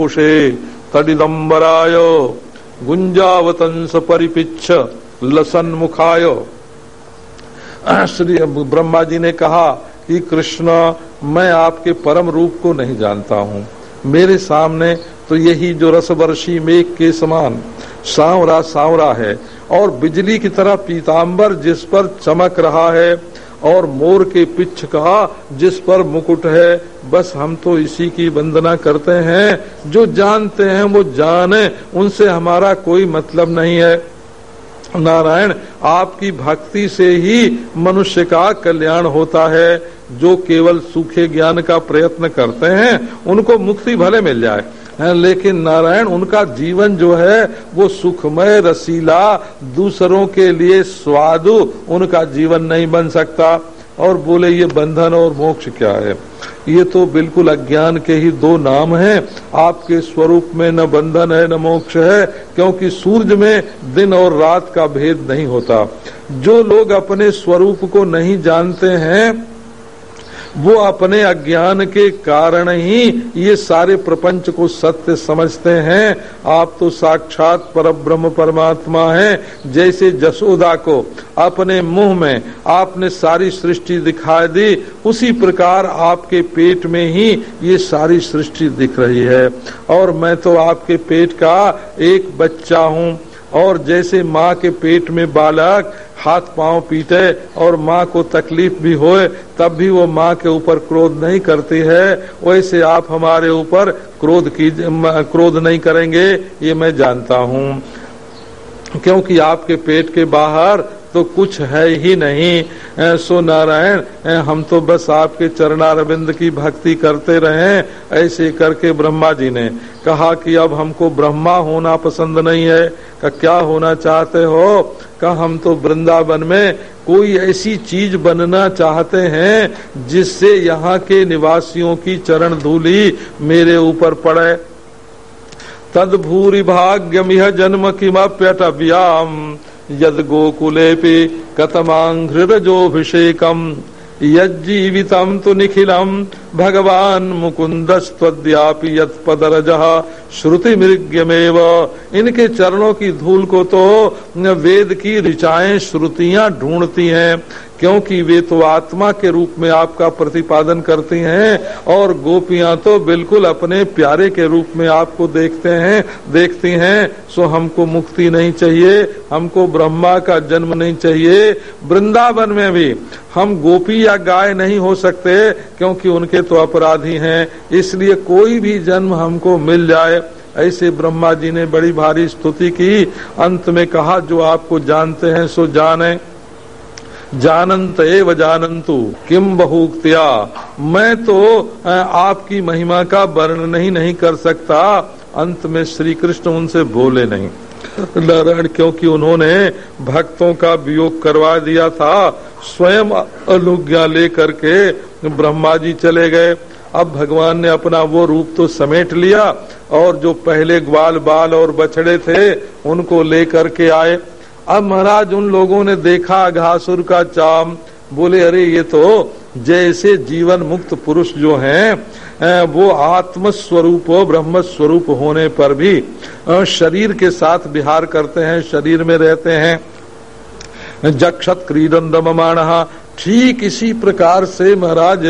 कोशे तडिदम्बराय गुंजावतंस परिपिच्छ लसन मुखाय श्री ब्रह्मा जी ने कहा कि कृष्ण, मैं आपके परम रूप को नहीं जानता हूँ। मेरे सामने तो यही जो रसवर्षी मेघ के समान सांवरा सांवरा है और बिजली की तरह पीताम्बर जिस पर चमक रहा है और मोर के पिछ का जिस पर मुकुट है, बस हम तो इसी की वंदना करते हैं। जो जानते हैं, वो जाने। उनसे हमारा कोई मतलब नहीं है। नारायण, आपकी भक्ति से ही मनुष्य का कल्याण होता है। जो केवल सूखे ज्ञान का प्रयत्न करते हैं, उनको मुक्ति भले मिल जाए। लेकिन नारायण, उनका जीवन जो है, वो सुखमय रसीला, दूसरों के लिए स्वादु, उनका जीवन नहीं बन सकता। और बोले, ये बंधन और मोक्ष क्या है? ये तो बिल्कुल अज्ञान के ही दो नाम हैं। आपके स्वरूप में न बंधन है, न मोक्ष है, क्योंकि सूर्य में दिन और रात का भेद नहीं होता। जो लोग अपने स्वरूप को नहीं जानते हैं वो अपने अज्ञान के कारण ही ये सारे प्रपंच को सत्य समझते हैं। आप तो साक्षात पर ब्रह्म परमात्मा हैं, जैसे जसोदा को अपने मुँह में आपने सारी सृष्टि दिखाई दी, उसी प्रकार आपके पेट में ही ये सारी सृष्टि दिख रही है। और मैं तो आपके पेट का एक बच्चा हूँ। और जैसे माँ के पेट में बालक हाथ पाँव पीटे और माँ को तकलीफ़ भी होए, तब भी वो माँ के ऊपर क्रोध नहीं करती है। वैसे आप हमारे ऊपर क्रोध की क्रोध नहीं करेंगे, ये मैं जानता हूँ। क्योंकि आपके पेट के बाहर तो कुछ है ही नहीं। सो नारायण हम तो बस आपके चरणारविंद की भक्ति करते रहे, ऐसे करके ब्रह्मा जी ने कहा कि अब हमको ब्रह्मा होना पसंद नहीं है। का क्या होना चाहते हो? का हम तो वृंदावन में कोई ऐसी चीज़ बनना चाहते हैं, जिससे यहाँ के निवासियों की चरण धूली मेरे ऊपर पड़े। तद भूरी भाग्यम यह जन्म किमप्यटव्याम। यद गोकुले कतमाघ्रजोभिषेकम यज्जीवितम तो निखिलम भगवान स्वद्यापि यदरज श्रुति मृग्यमेव इनके चरणों की धूल को तो वेद की ऋचाएँ, श्रुतियाँ ढूंढती हैं। क्योंकि वे तो आत्मा के रूप में आपका प्रतिपादन करती हैं और गोपियाँ तो बिल्कुल अपने प्यारे के रूप में आपको देखते हैं, देखती हैं। सो हमको मुक्ति नहीं चाहिए, हमको ब्रह्मा का जन्म नहीं चाहिए। वृंदावन में भी हम गोपी या गाय नहीं हो सकते, क्योंकि उनके तो अपराधी हैं। इसलिए कोई भी जन्म हमको मिल जाए। ऐसे ब्रह्मा जी ने बड़ी भारी स्तुति की। अंत में कहा, जो आपको जानते हैं, सो जाने। जानंत एव जानंतु किम बहुक्तिया? मैं तो आपकी महिमा का वर्ण नहीं नहीं कर सकता। अंत में श्री कृष्ण उनसे बोले नहीं। नारायण, क्योंकि उन्होंने भक्तों का वियोग करवा दिया था, स्वयं अनुज्ञा लेकर के ब्रह्मा जी चले गए। अब भगवान ने अपना वो रूप तो समेट लिया, और जो पहले ग्वाल बाल और बछड़े थे, उनको लेकर के आए। अब महाराज उन लोगों ने देखा घासुर का चाम। बोले, अरे, ये तो जैसे जीवन मुक्त पुरुष जो हैं वो आत्म स्वरूप ब्रह्म स्वरूप होने पर भी शरीर के साथ विहार करते हैं, शरीर में रहते हैं। जक्षत क्रीडन रममाण ठीक इसी प्रकार से महाराज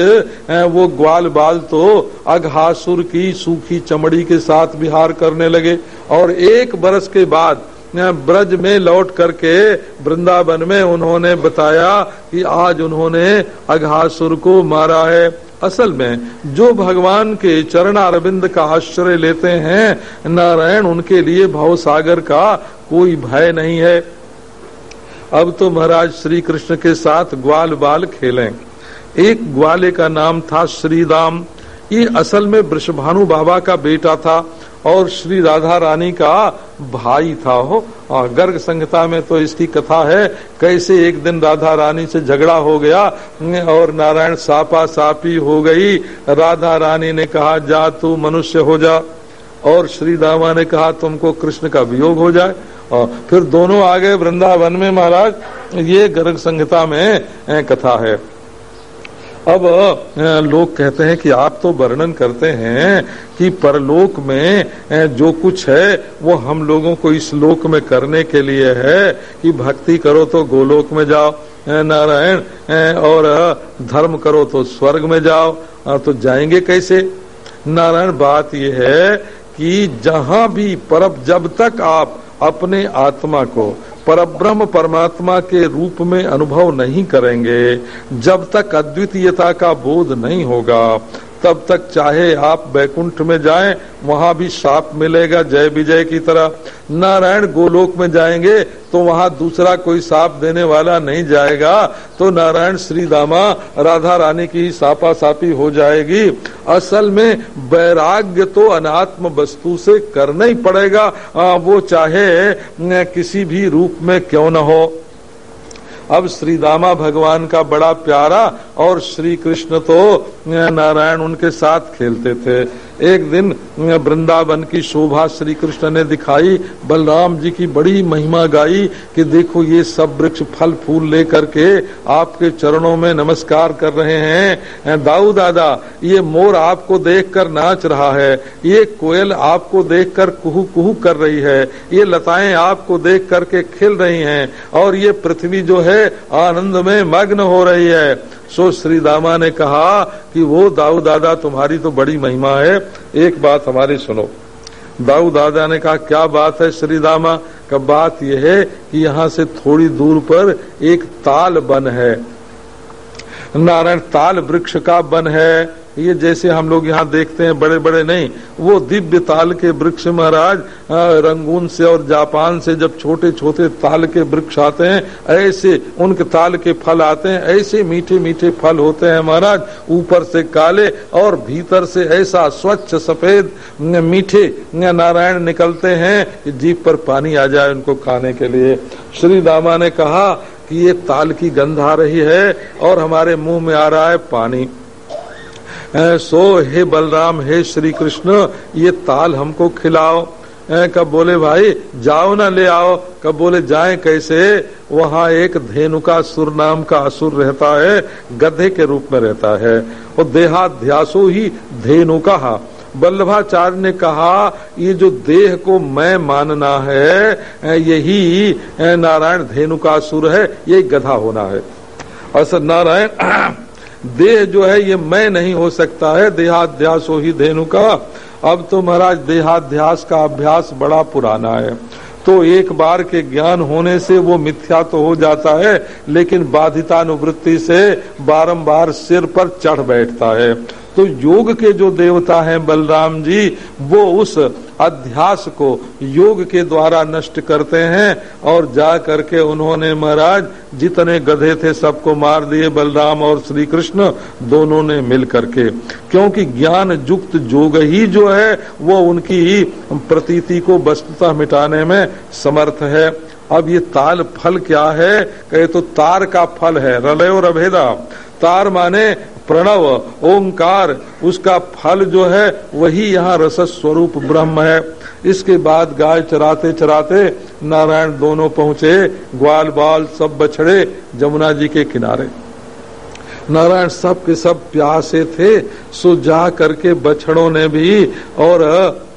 वो ग्वाल बाल तो अघासुर की सूखी चमड़ी के साथ विहार करने लगे। और एक बरस के बाद ब्रज में लौट करके वृंदावन में उन्होंने बताया कि आज उन्होंने अघासुर को मारा है। असल में जो भगवान के चरण अरविंद का आश्रय लेते हैं, नारायण उनके लिए भाव सागर का कोई भय नहीं है। अब तो महाराज श्री कृष्ण के साथ ग्वाल बाल खेलें। एक ग्वाले का नाम था श्रीराम। ये असल में वृषभानु बाबा का बेटा था। और श्री राधा रानी का भाई था हो गर्ग संहिता में तो इसकी कथा है, कैसे एक दिन राधा रानी से झगड़ा हो गया, और नारायण सापा सापी हो गई। राधा रानी ने कहा, जा तू मनुष्य हो जा। और श्री रामा ने कहा, तुमको कृष्ण का वियोग हो जाए। और फिर दोनों आ गए वृंदावन में महाराज। ये गर्ग संहिता में कथा है। अब लोग कहते हैं कि आप तो वर्णन करते हैं कि परलोक में जो कुछ है, वो हम लोगों को इस लोक में करने के लिए है कि भक्ति करो तो गोलोक में जाओ नारायण और धर्म करो तो स्वर्ग में जाओ तो जाएँगे कैसे? नारायण, बात यह है कि जहाँ भी परब जब तक आप अपने आत्मा को परब्रह्म परमात्मा के रूप में अनुभव नहीं करेंगे, जब तक अद्वितीयता का बोध नहीं होगा तब तक चाहे आप बैकुंठ में जाएँ वहाँ भी साप मिलेगा जय विजय की तरह। नारायण गोलोक में जाएँगे तो वहाँ दूसरा कोई साप देने वाला नहीं जाएगा। तो नारायण श्री दामा राधा रानी की सापा सापी हो जाएगी। असल में वैराग्य तो अनात्म वस्तु से करना ही पड़ेगा। आ, वो चाहे किसी भी रूप में क्यों न हो। अब श्री रामा भगवान का बड़ा प्यारा और श्री कृष्ण तो नारायण उनके साथ खेलते थे। एक दिन वृंदावन की शोभा श्री कृष्ण ने दिखाई, बलराम जी की बड़ी महिमा गाई कि देखो ये सब वृक्ष फल फूल लेकर के आपके चरणों में नमस्कार कर रहे हैं। दाऊ दादा, ये मोर आपको देखकर नाच रहा है, ये कोयल आपको देखकर कुहू कुहू कर रही है, ये लताएँ आपको देख करके खिल रही हैं, और ये पृथ्वी जो है आनंद में मग्न हो रही है। सो श्री दामा ने कहा कि वो दाऊ दादा, तुम्हारी तो बड़ी महिमा है। एक बात हमारी सुनो। दाऊ दादा ने कहा, क्या बात है श्री दामा? का बात यह है कि यहाँ से थोड़ी दूर पर एक ताल बन है। नारायण, ताल वृक्ष का बन है। ये जैसे हम लोग यहाँ देखते हैं बड़े बड़े नहीं, वो दिव्य ताल के वृक्ष महाराज रंगून से और जापान से जब छोटे छोटे ताल के वृक्ष आते हैं, ऐसे उनके ताल के फल आते हैं, ऐसे मीठे मीठे फल होते हैं महाराज, ऊपर से काले और भीतर से ऐसा स्वच्छ सफ़ेद मीठे नारायण निकलते हैं कि जीप पर पानी आ जाए उनको खाने के लिए। श्री दामा ने कहा कि ये ताल की गंध आ रही है और हमारे मुँह में आ रहा है पानी। सो हे बलराम, हे श्री कृष्ण ये ताल हमको खिलाओ। कब बोले, भाई, जाओ ना ले आओ। कब बोले, जाए कैसे? वहाँ एक धेनुका सुर नाम का असुर रहता है, गधे के रूप में रहता है। और देहाध्यासो ही धेनुका बल्लभाचार्य ने कहा, ये जो देह को मैं मानना है यही नारायण धेनुका सुर है यही गधा होना है। और नारायण देह जो है ये मैं नहीं हो सकता है, देहाध्यास हो ही धेनु का। अब तो महाराज, देहाध्यास का अभ्यास बड़ा पुराना है। तो एक बार के ज्ञान होने से वो मिथ्या तो हो जाता है, लेकिन बाधितानुवृत्ति से बारंबार सिर पर चढ़ बैठता है। तो योग के जो देवता हैं बलराम जी, वो उस अध्यास को योग के द्वारा नष्ट करते हैं और जा करके उन्होंने महाराज, जितने गधे थे सबको मार दिए, बलराम और श्री कृष्ण दोनों ने मिल करके। क्योंकि ज्ञान युक्त योग ही जो है, वो उनकी प्रतीति को वस्तुता मिटाने में समर्थ है। अब ये ताल फल क्या है? कहे तो तार का फल है। रलयो रभेदा। तार माने प्रणव, ओंकार, उसका फल जो है, वही यहाँ रस स्वरूप ब्रह्म है। इसके बाद गाय चराते चराते नारायण दोनों पहुँचे, ग्वाल बाल सब बछड़े जमुना जी के किनारे। नारायण सब के सब प्यासे थे, सो जा करके बछड़ों ने भी और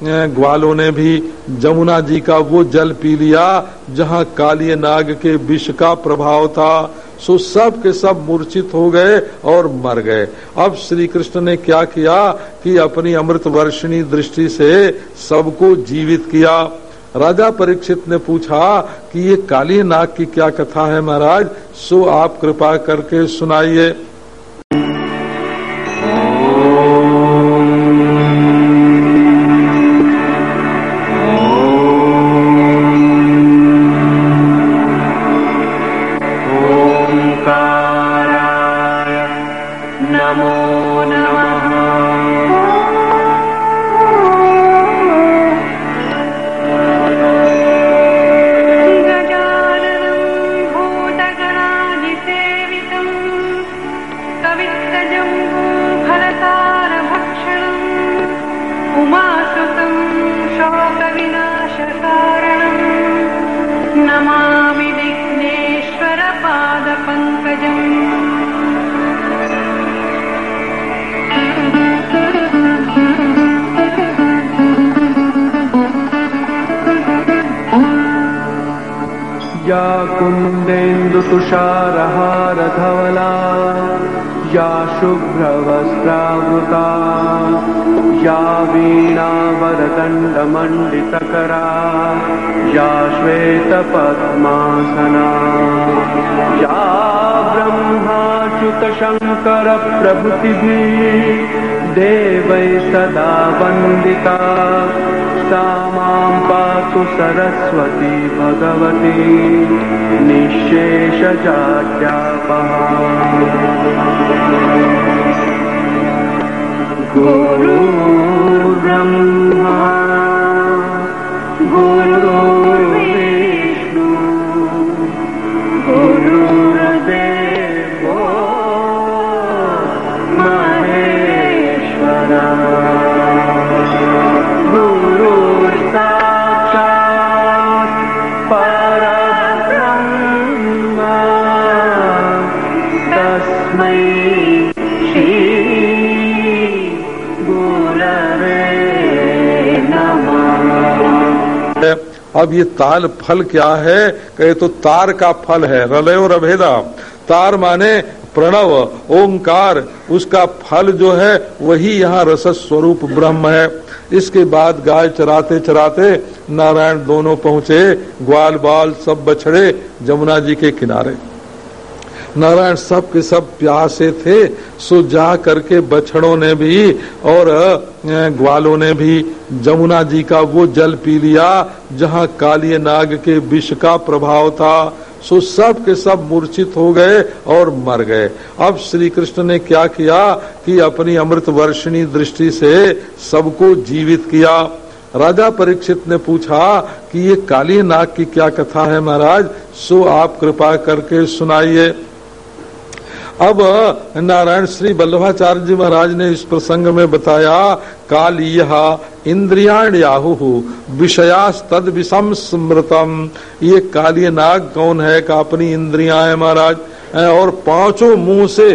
ग्वालों ने भी जमुना जी का वो जल पी लिया, जहाँ काली नाग के विष का प्रभाव था। सो सब के सब मूर्छित हो गए और मर गए। अब श्री कृष्ण ने क्या किया कि अपनी अमृत वर्षिणी दृष्टि से सबको जीवित किया। राजा परीक्षित ने पूछा कि ये काली नाग की क्या कथा है महाराज? सो आप कृपा करके सुनाइए। देवै सदा वन्दिता। सा मां पातु सरस्वती भगवती। निःशेषजाड्यापहा गुरुर्ब्रह्मा। गुरुर्विष्णु अब ये ताल फल क्या है? कहे तो तार का फल है। रलय और अभेदा तार माने प्रणव, ओंकार। उसका फल जो है, वही यहाँ रस स्वरूप ब्रह्म है। इसके बाद गाय चराते चराते नारायण दोनों पहुँचे। ग्वाल बाल सब बछड़े जमुना जी के किनारे। नारायण सब के सब प्यासे थे, सो जा करके बछड़ों ने भी और ग्वालों ने भी जमुना जी का वो जल पी लिया, जहाँ काली नाग के विष का प्रभाव था। सो सब के सब मूर्छित हो गए और मर गए। अब श्री कृष्ण ने क्या किया कि अपनी अमृत वर्षिणी दृष्टि से सबको जीवित किया। राजा परीक्षित ने पूछा कि ये काली नाग की क्या कथा है महाराज? सो आप कृपा करके सुनाइए। अब नारायण श्री वल्लभाचार्य जी महाराज ने इस प्रसंग में बताया काल यह इंद्रियाण याहु विषयास तद विषम स्मृतम ये काली नाग कौन है? का अपनी इंद्रिया है महाराज। और पाँचों मुँह से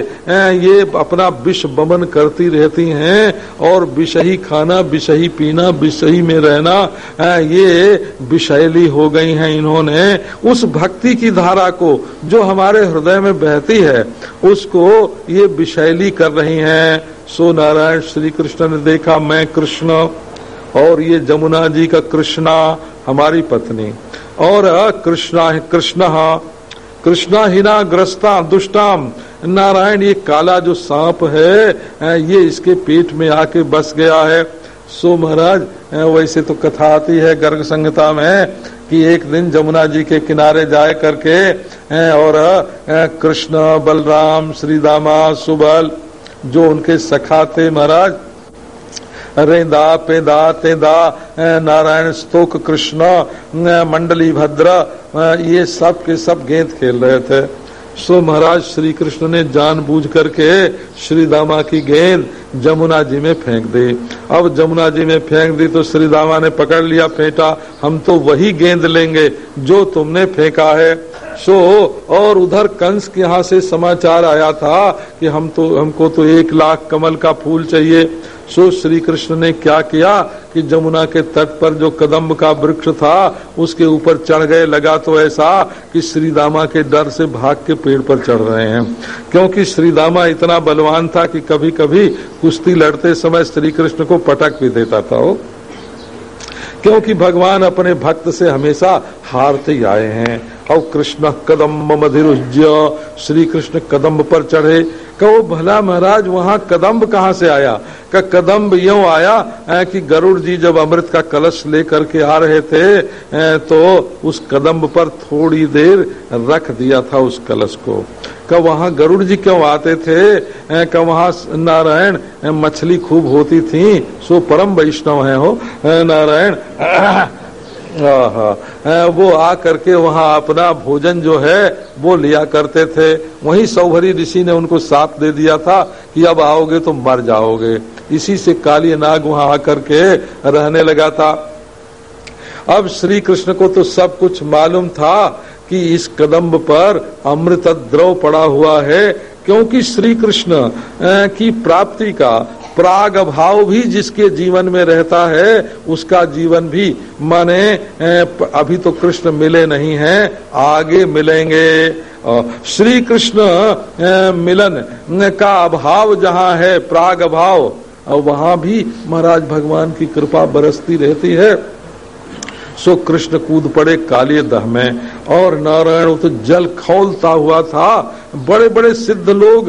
ये अपना विष बमन करती रहती हैं और विषही खाना, विषही पीना, विषही में रहना ये विषैली हो गई हैं इन्होंने। उस भक्ति की धारा को जो हमारे हृदय में बहती है, उसको ये विषैली कर रही हैं। सो नारायण श्री कृष्ण ने देखा, मैं कृष्ण और ये जमुना जी का कृष्णा, हमारी पत्नी। और, कृष्णा, कृष्ण कृष्णा हिना ग्रस्ता दुष्टाम। नारायण, ये काला जो सांप है ये इसके पेट में आके बस गया है। सो महाराज वैसे तो कथा आती है गर्ग संहिता में कि एक दिन जमुना जी के किनारे जाए करके और कृष्ण, बलराम श्री दामा सुबल, जो उनके सखा थे महाराज रेंदा, पेदा, तेदा नारायण स्तोक, कृष्ण मंडली भद्र ये सब के सब गेंद खेल रहे थे। सो महाराज श्री कृष्ण ने जानबूझ करके श्री दामा की गेंद जमुना जी में फेंक दी। अब जमुना जी में फेंक दी तो श्री दामा ने पकड़ लिया फेंटा। हम तो वही गेंद लेंगे जो तुमने फेंका है। सो, और उधर कंस के यहाँ से समाचार आया था कि हम तो हमको तो एक लाख कमल का फूल चाहिए। सो श्री कृष्ण ने क्या किया कि जमुना के तट पर जो कदम्ब का वृक्ष था, उसके ऊपर चढ़ गए। लगा तो ऐसा कि श्री दामा के डर से भाग के पेड़ पर चढ़ रहे हैं। क्योंकि श्री दामा इतना बलवान था कि कभी कभी कुश्ती लड़ते समय श्री कृष्ण को पटक भी देता था वो। क्योंकि भगवान अपने भक्त से हमेशा हारते आए हैं। और कृष्ण कदम्ब मधिरुज्य श्री कृष्ण कदम्ब पर चढ़े। कहो भला महाराज वहाँ कदम्ब कहाँ से आया? का कदम्ब यूँ आया कि गरुड़ जी जब अमृत का कलश लेकर के आ रहे थे तो उस कदम्ब पर थोड़ी देर रख दिया था उस कलश को। का वहाँ गरुड़ जी क्यों आते थे? अ, का वहाँ नारायण मछली खूब होती थी सो परम वैष्णव है हो। नारायण वो आ करके वहाँ अपना भोजन जो है, वो लिया करते थे। वही सौभरी ऋषि ने उनको साथ दे दिया था कि अब आओगे तो मर जाओगे। इसी से काली नाग वहाँ आकर के रहने लगा था। अब श्री कृष्ण को तो सब कुछ मालूम था कि इस कदम्ब पर अमृत द्रव पड़ा हुआ है, क्योंकि श्री कृष्ण की प्राप्ति का प्राग भाव भी जिसके जीवन में रहता है, उसका जीवन भी, माने अभी तो कृष्ण मिले नहीं हैं, आगे मिलेंगे। श्री कृष्ण मिलन का अभाव जहाँ है, प्राग भाव वहाँ भी महाराज भगवान की कृपा बरसती रहती है। सो कृष्ण कूद पड़े काले दह में, और नारायण तो जल खौलता हुआ था। बड़े बड़े सिद्ध लोग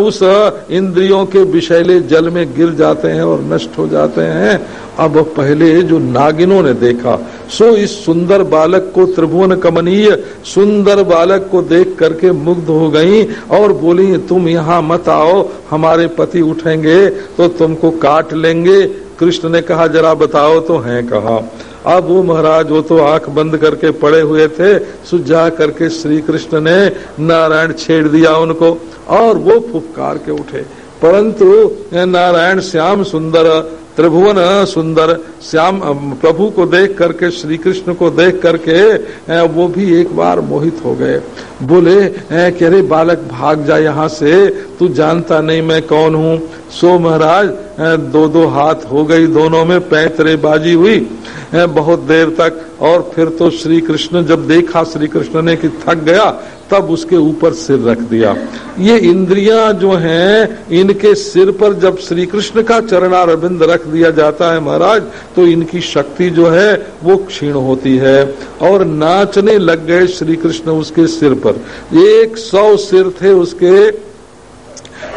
उस इंद्रियों के विषैले जल में गिर जाते हैं और नष्ट हो जाते हैं। अब पहले जो नागिनों ने देखा, सो इस सुंदर बालक को त्रिभुवन कमनीय, सुंदर बालक को देख करके मुग्ध हो गई और बोली, तुम यहाँ मत आओ, हमारे पति उठेंगे तो तुमको काट लेंगे। कृष्ण ने कहा, जरा बताओ तो हैं कहा? अब वो महाराज, वो तो आँख बंद करके पड़े हुए थे सुझा करके श्री कृष्ण ने नारायण छेड़ दिया उनको, और वो फुफकार के उठे। परंतु नारायण श्याम सुंदर, त्रिभुवन सुंदर, श्याम प्रभु को देख करके श्री कृष्ण को देख करके वो भी एक बार मोहित हो गए। बोले कि अरे बालक भाग जा यहाँ से, तू जानता नहीं मैं कौन हूँ? सो महाराज दो दो हाथ हो गई, दोनों में पैतरे बाजी हुई बहुत देर तक, और फिर तो श्री कृष्ण जब देखा श्री कृष्ण ने कि थक गया, तब उसके ऊपर सिर रख दिया। ये इंद्रियाँ जो हैं, इनके सिर पर जब श्री कृष्ण का चरणारविंद रख दिया जाता है महाराज तो इनकी शक्ति जो है, वो क्षीण होती है। और नाचने लग गए श्री कृष्ण उसके सिर पर। एक सौ सिर थे उसके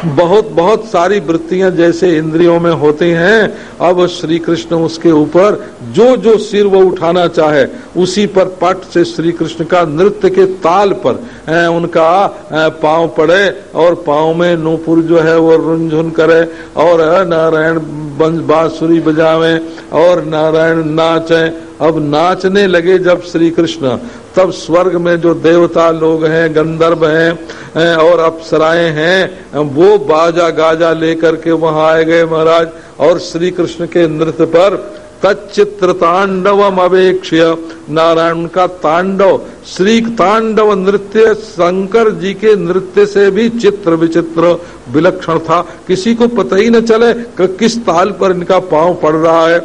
बहुत बहुत सारी वृत्तियाँ जैसे इंद्रियों में होती हैं, अब श्री कृष्ण उसके ऊपर जो जो सिर वो उठाना चाहे, उसी पर पट से श्री कृष्ण का नृत्य के ताल पर उनका पाँव पड़े और पाँव में नूपुर जो है वो रुंझुन करे और नारायण बांसुरी बजावे और नारायण नाचे अब नाचने लगे जब श्री कृष्ण तब स्वर्ग में जो देवता लोग हैं, गंधर्व हैं और अप्सराएँ हैं, वो बाजा गाजा लेकर के वहाँ आए गए महाराज, और श्री कृष्ण के नृत्य पर तचित्र तांडवम अवेक्ष्य। नारायण का तांडव श्री तांडव नृत्य, शंकर जी के नृत्य से भी चित्र विचित्र विलक्षण था। किसी को पता ही न चले कि किस ताल पर इनका पाँव पड़ रहा है।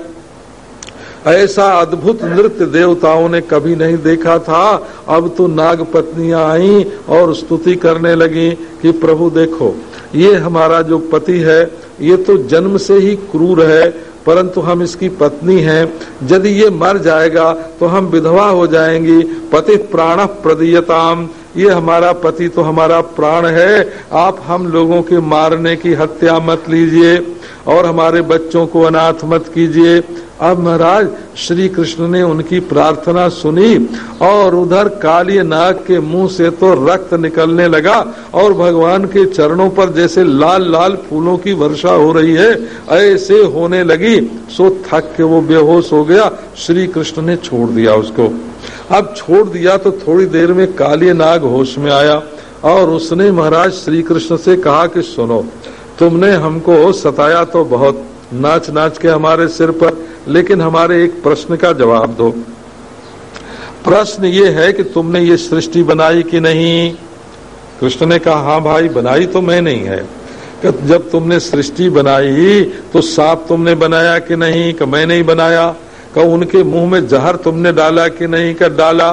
ऐसा अद्भुत नृत्य देवताओं ने कभी नहीं देखा था। अब तो नाग पत्नियाँ आई और स्तुति करने लगी कि प्रभु देखो, ये हमारा जो पति है, ये तो जन्म से ही क्रूर है, परंतु हम इसकी पत्नी हैं। यदि ये मर जाएगा तो हम विधवा हो जाएँगी। पति प्राण प्रदीयताम, ये हमारा पति तो हमारा प्राण है। आप हम लोगों के मारने की हत्या मत लीजिए और हमारे बच्चों को अनाथ मत कीजिए। अब महाराज, श्री कृष्ण ने उनकी प्रार्थना सुनी और उधर काली नाग के मुँह से तो रक्त निकलने लगा और भगवान के चरणों पर जैसे लाल लाल फूलों की वर्षा हो रही है, ऐसे होने लगी। सो थक के वो बेहोश हो गया। श्री कृष्ण ने छोड़ दिया उसको। अब छोड़ दिया तो थोड़ी देर में काली नाग होश में आया और उसने महाराज, श्री कृष्ण से कहा कि सुनो, तुमने हमको सताया तो बहुत। नाच नाच के हमारे सिर पर लेकिन हमारे एक प्रश्न का जवाब दो। प्रश्न ये है कि तुमने ये सृष्टि बनाई कि नहीं? कृष्ण ने कहा हाँ भाई, बनाई तो मैं नहीं है। जब तुमने सृष्टि बनाई तो सांप तुमने बनाया कि नहीं? कि मैं नहीं बनाया? का उनके मुँह में जहर तुमने डाला कि नहीं? कर डाला?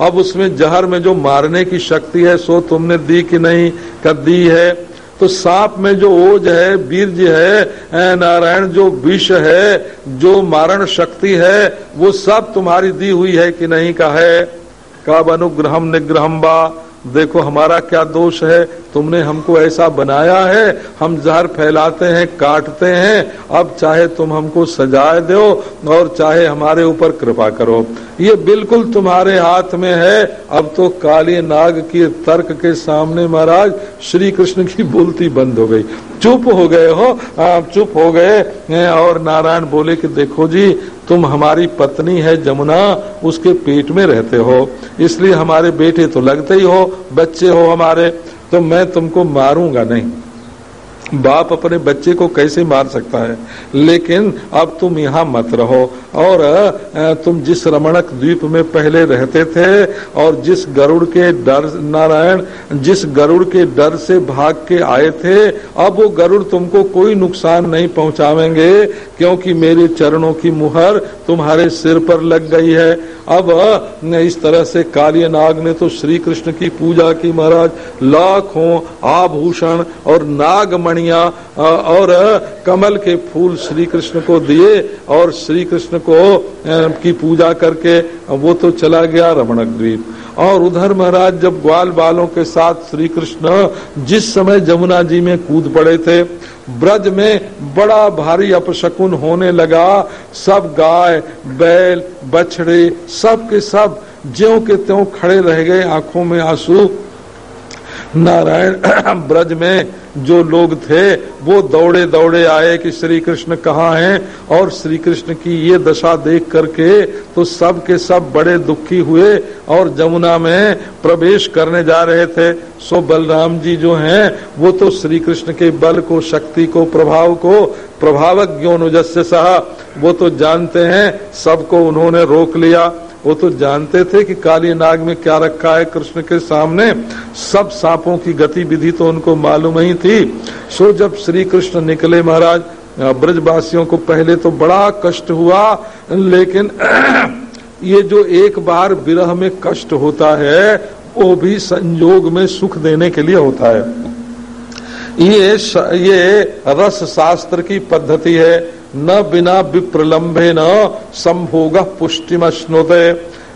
अब उसमें जहर में जो मारने की शक्ति है, सो तुमने दी कि नहीं? कर दी है? तो सांप में जो ओज है, बीर्ज है नारायण, जो विष है, जो मारण शक्ति है, वो सब तुम्हारी दी हुई है कि नहीं का है? कब अनुग्रहम निग्रहम बा देखो हमारा क्या दोष है, तुमने हमको ऐसा बनाया है, हम जहर फैलाते हैं, काटते हैं, अब चाहे तुम हमको सजाए दो और चाहे हमारे ऊपर कृपा करो। ये बिल्कुल तुम्हारे हाथ में है। अब तो काली नाग के तर्क के सामने महाराज श्री कृष्ण की बोलती बंद हो गई। चुप हो गए हो चुप हो गए और नारायण बोले कि देखो जी तुम हमारी पत्नी है जमुना, उसके पेट में रहते हो। इसलिए हमारे बेटे तो लगते ही हो, बच्चे हो हमारे तो मैं तुमको मारूँगा नहीं। बाप अपने बच्चे को कैसे मार सकता है? लेकिन अब तुम यहाँ मत रहो। और तुम जिस रमणक द्वीप में पहले रहते थे और जिस गरुड़ के डर, नारायण, जिस गरुड़ के डर से भाग के आए थे, अब वो गरुड़ तुमको कोई नुकसान नहीं पहुंचावेंगे, क्योंकि मेरे चरणों की मुहर तुम्हारे सिर पर लग गई है। अब इस तरह से काली नाग ने तो श्री कृष्ण की पूजा की महाराज, लाखों आभूषण और नागमणिया और, कमल के फूल श्री कृष्ण को दिए और श्री कृष्ण को की पूजा करके वो तो चला गया रमणक द्वीप और उधर महाराज जब ग्वाल बालों के साथ श्री कृष्ण जिस समय जमुना जी में कूद पड़े थे, ब्रज में बड़ा भारी अपशकुन होने लगा। सब गाय, बैल, बछड़े सब के सब ज्यो के त्यों खड़े रह गए आँखों में आँसू। नारायण, ब्रज में जो लोग थे, वो दौड़े दौड़े आए कि श्री कृष्ण कहाँ हैं और श्री कृष्ण की ये दशा देख करके तो सब के सब बड़े दुखी हुए और जमुना में प्रवेश करने जा रहे थे। सो बलराम जी जो हैं, वो तो श्री कृष्ण के बल को, शक्ति को, प्रभाव को प्रभावक ज्ञोनुजस्य सहा, वो तो जानते हैं, सबको उन्होंने रोक लिया। वो तो जानते थे कि काली नाग में क्या रखा है कृष्ण के सामने। सब सांपों की गतिविधि तो उनको मालूम ही थी। सो जब श्री कृष्ण निकले महाराज, ब्रजवासियों को पहले तो बड़ा कष्ट हुआ, लेकिन ये जो एक बार विरह में कष्ट होता है, वो भी संयोग में सुख देने के लिए होता है। ये ये रस शास्त्र की पद्धति है। न बिना विप्रलंबे न संभोग पुष्टिमश्नुते।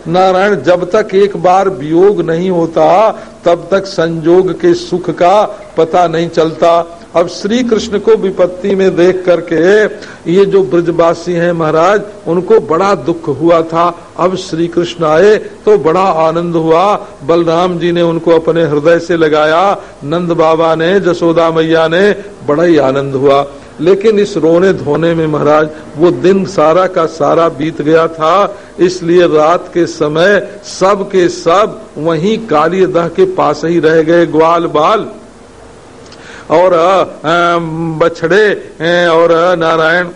नारायण, जब तक एक बार वियोग नहीं होता, तब तक संजोग के सुख का पता नहीं चलता। अब श्री कृष्ण को विपत्ति में देख करके ये जो ब्रजवासी हैं महाराज, उनको बड़ा दुख हुआ था। अब श्री कृष्ण आए तो बड़ा आनंद हुआ। बलराम जी ने उनको अपने हृदय से लगाया। नंद बाबा ने, जसोदा मैया ने बड़ा ही आनंद हुआ। लेकिन इस रोने धोने में महाराज, वो दिन सारा का सारा बीत गया था, इसलिए रात के समय सब के सब वहीं काली दह के पास ही रह गए ग्वाल बाल। और बछड़े और नारायण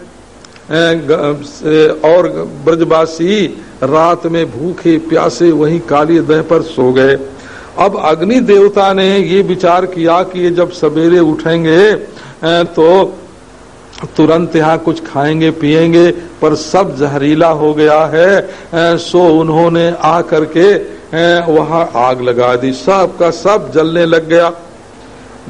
और ब्रजवासी रात में भूखे प्यासे वहीं काली दह पर सो गए। अब अग्नि देवता ने ये विचार किया कि ये जब सवेरे उठेंगे तो तुरंत यहाँ कुछ खाएँगे, पिएँगे, पर सब जहरीला हो गया है। सो उन्होंने आ करके वहाँ आग लगा दी। सब का सब जलने लग गया।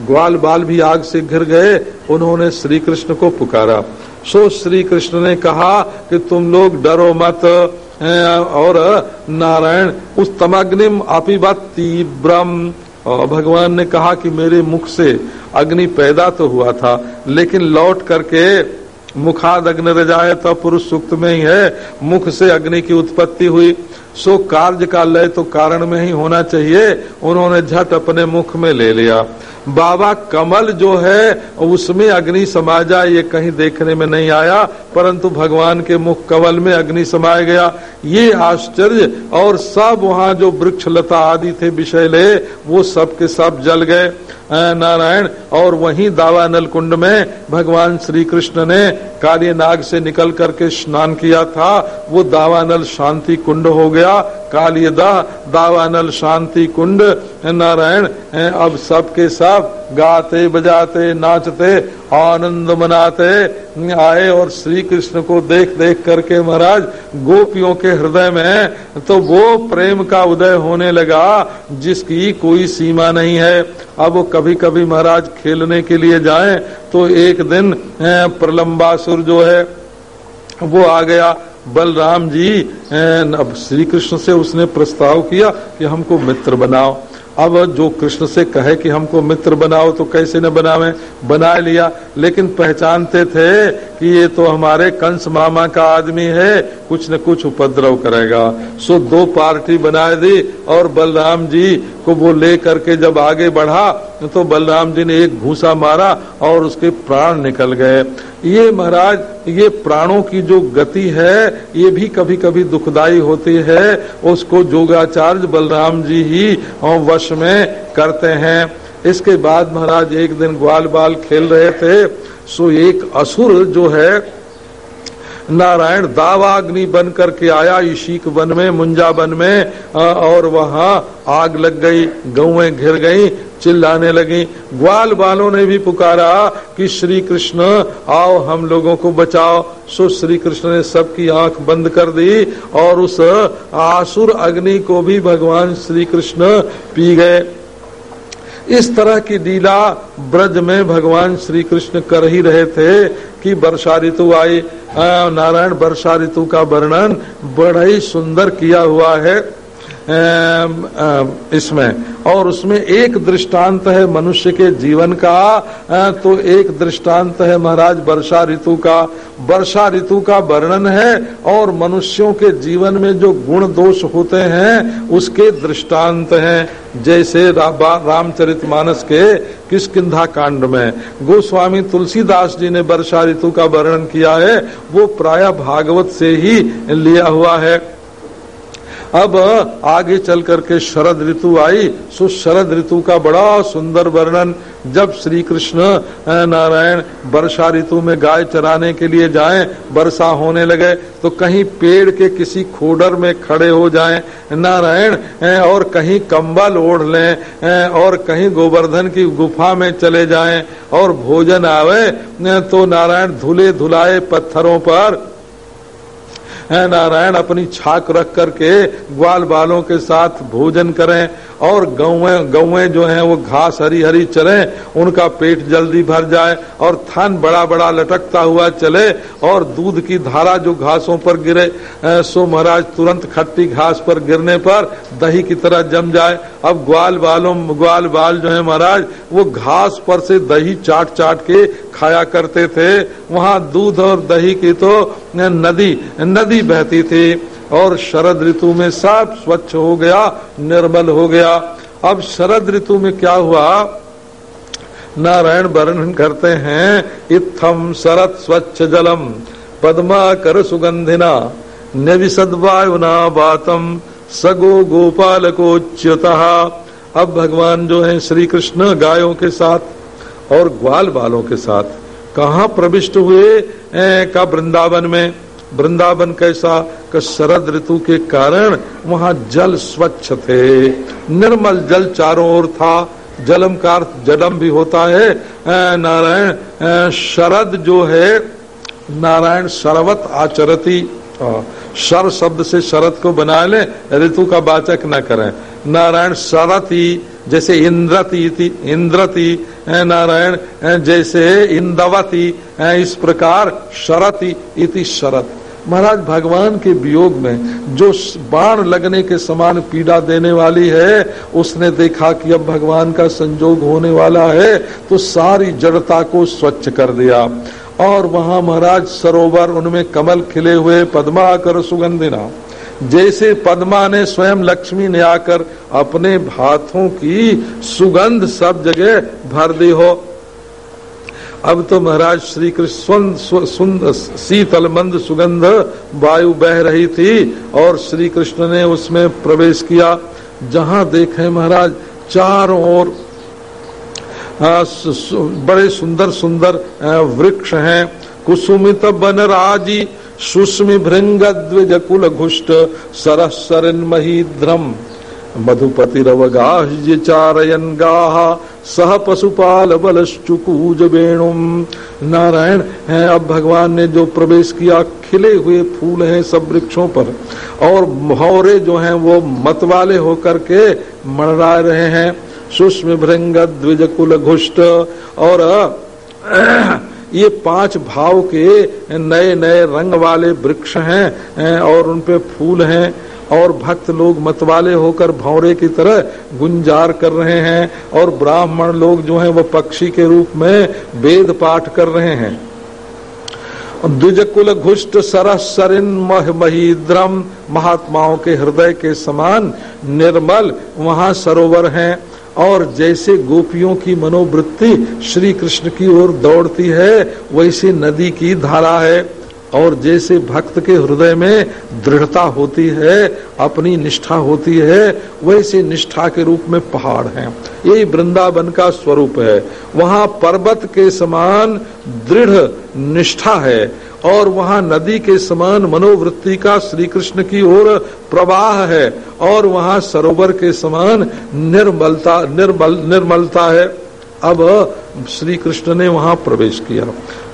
ग्वाल बाल भी आग से घिर गए। उन्होंने श्री कृष्ण को पुकारा। सो श्री कृष्ण ने कहा कि तुम लोग डरो मत। और नारायण उस तमाग्निम अपिबत तीव्रम और भगवान ने कहा कि मेरे मुख से अग्नि पैदा तो हुआ था, लेकिन लौट करके मुखाद अग्नि रजाए तो पुरुष सुक्त में ही है, मुख से अग्नि की उत्पत्ति हुई। सो कार्य का लय तो कारण में ही होना चाहिए, उन्होंने झट अपने मुख में ले लिया। बाबा कमल जो है, उसमें अग्नि समा जाए ये कहीं देखने में नहीं आया, परंतु भगवान के मुख कमल में अग्नि समाया गया। ये आश्चर्य, और सब वहाँ जो वृक्ष लता आदि थे विषैले वो सब के सब जल गए। नारायण, और वहीं दावानल कुंड में भगवान श्री कृष्ण ने काली नाग से निकल करके स्नान किया था। वो दावानल शांति कुंड हो गया। काली दा दावानल शांति कुंड नारायण अब सबके सब गाते, बजाते, नाचते, आनंद मनाते। आए और श्री कृष्ण को देख देख करके महाराज, गोपियों के हृदय में तो वो प्रेम का उदय होने लगा, जिसकी कोई सीमा नहीं है। अब कभी कभी महाराज खेलने के लिए जाएँ तो एक दिन प्रलम्बासुर जो है, वो आ गया। बलराम जी अब श्री कृष्ण से उसने प्रस्ताव किया कि हमको मित्र बनाओ। अब जो कृष्ण से कहे कि हमको मित्र बनाओ तो कैसे न बनावे? बना लिया। लेकिन पहचानते थे कि ये तो हमारे कंस मामा का आदमी है। कुछ न कुछ उपद्रव करेगा। सो दो पार्टी बना दी और बलराम जी को वो ले करके जब आगे बढ़ा तो बलराम जी ने एक घूसा मारा और उसके प्राण निकल गए। ये महाराज, ये प्राणों की जो गति है, ये भी कभी कभी दुखदाई होती है। उसको जोगाचार्य बलराम जी ही वश में करते हैं। इसके बाद महाराज एक दिन ग्वाल बाल खेल रहे थे। सो एक असुर जो है, नारायण दावाग्नि बन करके आया इशिक वन में, मुंजा वन में और वहाँ आग लग गई गौएँ घिर गई, चिल्लाने लगी। ग्वाल बालों ने भी पुकारा कि श्री कृष्ण, आओ हम लोगों को बचाओ। सो श्री कृष्ण ने सबकी आँख बंद कर दी और उस आसुर अग्नि को भी भगवान श्री कृष्ण पी गए। इस तरह की लीला ब्रज में भगवान श्री कृष्ण कर ही रहे थे कि वर्षा ऋतु आई। नारायण वर्षा ऋतु का वर्णन बड़ा ही सुंदर किया हुआ है। इसमें। और उसमें एक दृष्टांत है मनुष्य के जीवन का तो एक दृष्टांत है महाराज वर्षा ऋतु का। वर्षा ऋतु का वर्णन है और मनुष्यों के जीवन में जो गुण दोष होते हैं उसके दृष्टांत हैं। जैसे रा, रामचरित मानस के किसकिधा कांड में। गोस्वामी तुलसीदास जी ने वर्षा ऋतु का वर्णन किया है वो प्राय भागवत से ही लिया हुआ है। अब आगे चल करके शरद ऋतु आई, सो शरद ऋतु का बड़ा सुंदर वर्णन। जब श्री कृष्ण नारायण वर्षा ऋतु में गाय चराने के लिए जाएँ, वर्षा होने लगे तो कहीं पेड़ के किसी खोडर में खड़े हो जाएँ, नारायण और कहीं कंबल ओढ़ लें और कहीं गोवर्धन की गुफा में चले जाएँ, और भोजन आवे तो नारायण धुले धुलाए पत्थरों पर है नारायण, अपनी छाक रख करके ग्वाल बालों के साथ भोजन करें और गौएँ गौएँ जो हैं, वो घास हरी हरी चले उनका पेट जल्दी भर जाए और थन बड़ा बड़ा लटकता हुआ चले और दूध की धारा जो घासों पर गिरे सो महाराज, तुरंत खट्टी घास पर गिरने पर दही की तरह जम जाए। अब ग्वाल बालों, ग्वाल बाल जो है महाराज, वो घास पर से दही चाट चाट के खाया करते थे, वहाँ दूध और दही की तो नदी नदी बहती थी और शरद ऋतु में सब स्वच्छ हो गया, निर्मल हो गया। अब शरद ऋतु में क्या हुआ? नारायण वर्णन करते हैं इत्थम शरद स्वच्छ जलम, पद्मा कर सुगंधिना निविसदवायुना बातम सगो गोपाल को अब भगवान जो है श्री कृष्ण गायों के साथ और ग्वाल बालों के साथ। कहा प्रविष्ट हुए? का वृंदावन में। वृंदावन कैसा? का शरद ऋतु के कारण वहाँ जल स्वच्छ थे। निर्मल जल चारों ओर था। जलम का अर्थ जलम भी होता है। नारायण शरद जो है, नारायण शरवत आचरती। शर शब्द से शरद को बना ले। ऋतु का वाचक न करें। नारायण शरती जैसे इंद्रती इंद्रती नारायण जैसे इंदवती इस प्रकार शरती इति शरत। महाराज, भगवान के वियोग में जो बाण लगने के समान पीड़ा देने वाली है, उसने देखा कि अब भगवान का संजोग होने वाला है तो सारी जड़ता को स्वच्छ कर दिया। और वहाँ महाराज सरोवर, उनमें कमल खिले हुए पद्मा कर सुगंधिना। जैसे पद्मा ने स्वयं लक्ष्मी ने आकर अपने हाथों की सुगंध सब जगह भर दी हो। अब तो महाराज श्री कृष्ण शीतल मंद सुगंध वायु बह रही थी और श्री कृष्ण ने उसमें प्रवेश किया। जहाँ देखे महाराज, चारों ओर बड़े सुंदर सुंदर वृक्ष हैं। कुसुमित बनराजी सुष्मि भृंग द्विज कुल घुष्ट सरस सरन महीद्रम मधुपति रवगाचारयन गाह सह पशुपाल बलश्चुकूज वेणुम नारायण, है, अब भगवान ने जो प्रवेश किया, खिले हुए फूल हैं सब वृक्षों पर। और भौरे जो हैं, वो मत वाले होकर के मणरा रहे हैं। सुष्म भृंग द्विज कुल घुष्ट और ये पाँच भाव के नए नए रंग वाले वृक्ष हैं और उनपे फूल हैं, और भक्त लोग मतवाले होकर भौरे की तरह गुंजार कर रहे हैं, और ब्राह्मण लोग जो हैं वो पक्षी के रूप में वेद पाठ कर रहे हैं। द्विजकुल घुष्ट सरस सरिन मह महीद्रम, महात्माओं के हृदय के समान निर्मल वहाँ सरोवर हैं। और जैसे गोपियों की मनोवृत्ति श्री कृष्ण की ओर दौड़ती है, वैसे नदी की धारा है। और जैसे भक्त के हृदय में दृढ़ता होती है, अपनी निष्ठा होती है, वैसे निष्ठा के रूप में पहाड़ हैं। यही वृंदावन का स्वरूप है। वहाँ पर्वत के समान दृढ़ निष्ठा है। और वहाँ नदी के समान मनोवृत्ति का श्री कृष्ण की ओर प्रवाह है और वहाँ सरोवर के समान निर्मलता, निर्मल, निर्मलता है। अब श्री कृष्ण ने वहाँ प्रवेश किया।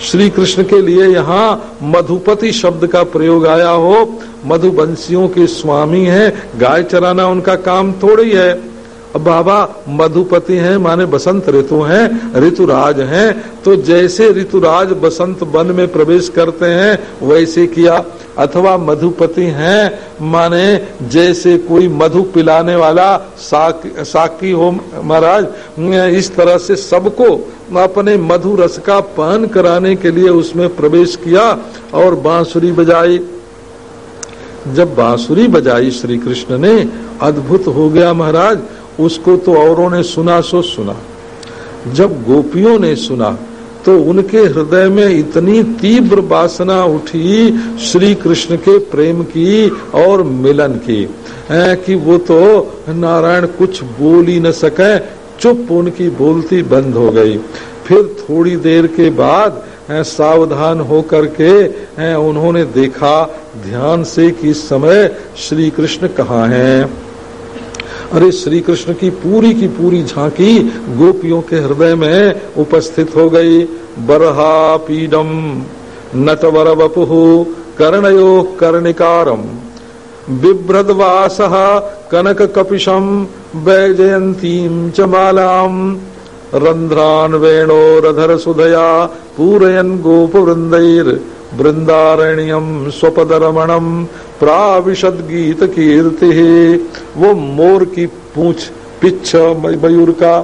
श्री कृष्ण के लिए यहाँ मधुपति शब्द का प्रयोग आया हो। मधुबंशियों के स्वामी हैं। गाय चराना उनका काम थोड़ी है। अब बाबा मधुपति हैं माने बसंत ऋतु हैं ऋतुराज हैं तो जैसे ऋतुराज बसंत वन में प्रवेश करते हैं वैसे किया। अथवा मधुपति हैं माने जैसे कोई मधु पिलाने वाला साक, साकी हो महाराज इस तरह से सबको अपने मधु रस का पान कराने के लिए उसमें प्रवेश किया और बांसुरी बजाई। जब बांसुरी बजाई श्री कृष्ण ने अद्भुत हो गया महाराज। उसको तो औरों ने सुना, सो सुना। जब गोपियों ने सुना तो उनके हृदय में इतनी तीव्र वासना उठी श्री कृष्ण के प्रेम की और मिलन की। कि वो तो नारायण कुछ बोल ही न सके, चुप उनकी बोलती बंद हो गई। फिर थोड़ी देर के बाद सावधान होकर के उन्होंने देखा, ध्यान से कि समय श्री कृष्ण कहाँ हैं। अरे श्री कृष्ण की पूरी की पूरी झांकी गोपियों के हृदय में उपस्थित हो गई। बरहा पीडम नटवर वपु कर्णयो कर्णिकारम। बिभ्रदवास कनक कपिशम वैजयंतीम च मालाम रंध्रान वेणोरधर सुधया पूरयन गोप वृंदैर वृंदारण्यम स्वपद रमणम प्राविशद गीत कीर्ति वो मोर की पूछ पिछ मयूर का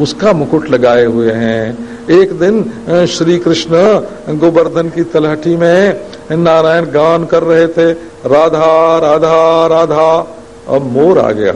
उसका मुकुट लगाए हुए हैं। एक दिन श्री कृष्ण गोवर्धन की तलहटी में नारायण गान कर रहे थे, राधा राधा राधा, अब मोर आ गया।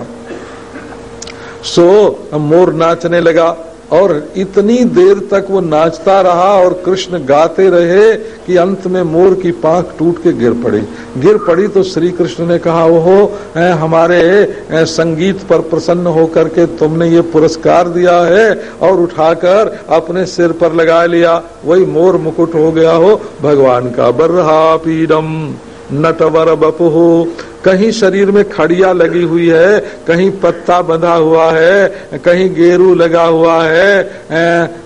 सो मोर नाचने लगा। और इतनी देर तक वो नाचता रहा और कृष्ण गाते रहे कि अंत में मोर की पांख टूट के गिर पड़ी। गिर पड़ी तो श्री कृष्ण ने कहा, ओहो हमारे संगीत पर प्रसन्न होकर के तुमने ये पुरस्कार दिया है और उठाकर अपने सिर पर लगा लिया। वही मोर मुकुट हो गया हो, भगवान का बर्हा पीडम। नटवर बपु कहीं शरीर में खड़िया लगी हुई है, कहीं पत्ता बंधा हुआ है, कहीं गेरू लगा हुआ है